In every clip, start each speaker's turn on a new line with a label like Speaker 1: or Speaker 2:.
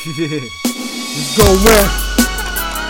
Speaker 1: It's gon' win.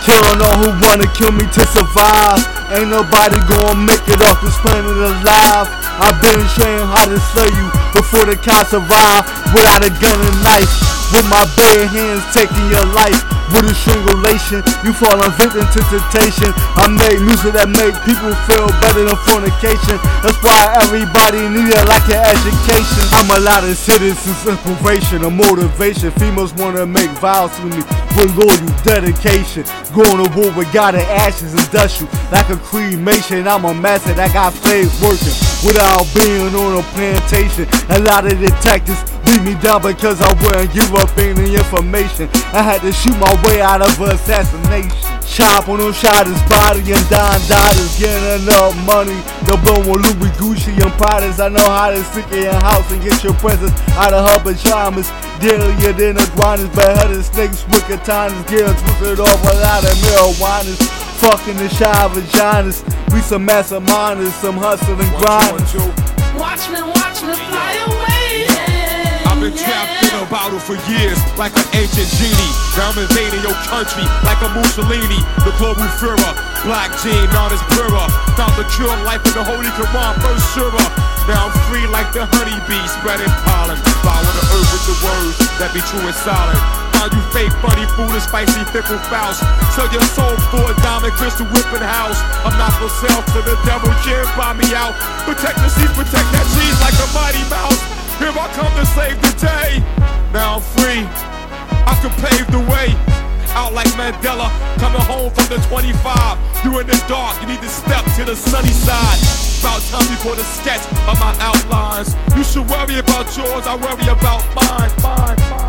Speaker 1: Killing all who wanna kill me to survive. Ain't nobody gonna make it off this planet alive. I've been trained how to slay you before the cops arrive. Without a gun and knife, with my bare hands taking your life with a strangulation. You fall a victim to temptation. I make music that make people feel better than fornication. That's why everybody need it like an education. I'm a lot of citizens, inspiration, a motivation. Females wanna make vows to me with loyal dedication. Going to war with God and ashes and dust you like a cremation. I'm a master that got slaves working without being on a plantation. A lot of detectives beat me down because I wouldn't give up any information. I had to shoot my way out of assassination. Chop on them shotters, body and dying daughters, getting enough money. The blow on Louis Gucci and Pradas. I know how to stick in your house and get your presents out of her pajamas. Deadlier than the grinders, beheaded snakes with katanas, getting twisted off a lot of marijuanas. Fucking the shy vaginas. We some masterminders, some hustle and grind.
Speaker 2: Watch me, watch me fly away.
Speaker 3: Been trapped in a bottle for years, like an ancient genie. Now I'm invading your country, like a Mussolini. The global Führer, black jean, on his purer. Found the cure life in the Holy Quran, first surah. Now I'm free like the honeybee, spreading pollen. Flower the earth with the words that be true and solid. Found you fake, funny, fool, and spicy, fickle fouls. Sell your soul for a diamond crystal whipping house. I'm not for sale, so the devil can't buy me out. Protect the seeds, protect that Now I'm free. I can pave the way. Out like Mandela, coming home from the 25. You in the dark, you need to step to the sunny side. About time you for the sketch of my outlines. You should worry about yours, I worry about mine, mine, mine.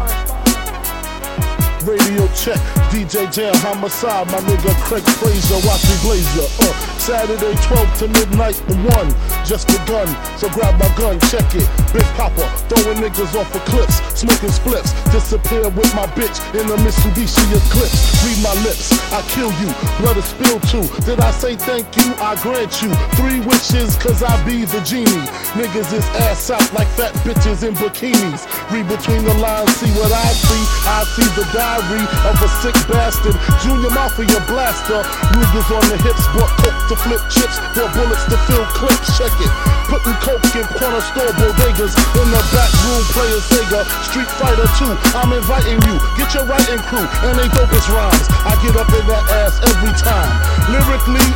Speaker 4: Check, DJ Jam, homicide, my nigga Craig Fraser, watch me blazer. Uh, Saturday 12 to midnight, 1, just begun. So grab my gun, check it. Big Papa, throwing niggas off of cliffs, smoking spliffs. Disappear with my bitch in a Mitsubishi Eclipse. Read my lips, I kill you, blood is spilled too. Did I say thank you? I grant you three wishes, cause I be the genie. Niggas is ass out like fat bitches in bikinis. Read between the lines, see what I see. I see the diary of a sick bastard. Junior Mafia blaster. Niggas on the hips, bought coke to flip chips, bought bullets to fill clips. Check it. Putting coke in corner store bodegas. In the back room, playing Sega. Street Fighter 2. I'm inviting you. Get your writing crew and they dopest rhymes. I get up in that ass every time. Lyrically,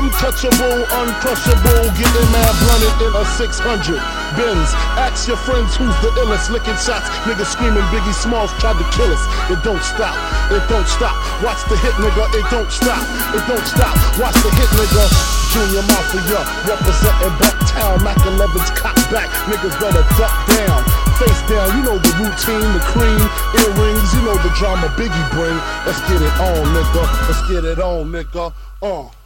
Speaker 4: untouchable, uncrushable. Get Getting mad blunted in a 600 Benz. Ask your friends who's the illest. Licking shots. Niggas screaming Biggie Smalls tried to kill us. It don't stop. It don't stop. Watch the hit, nigga. It don't stop. It don't stop. Watch the hit, nigga. Junior Mafia representing Bucktown. Mac 11's cop back. Niggas better duck down. Face down. You know the routine, the cream, earrings. You know the drama Biggie bring. Let's get it on, nigga. Let's get it on, nigga. Uh.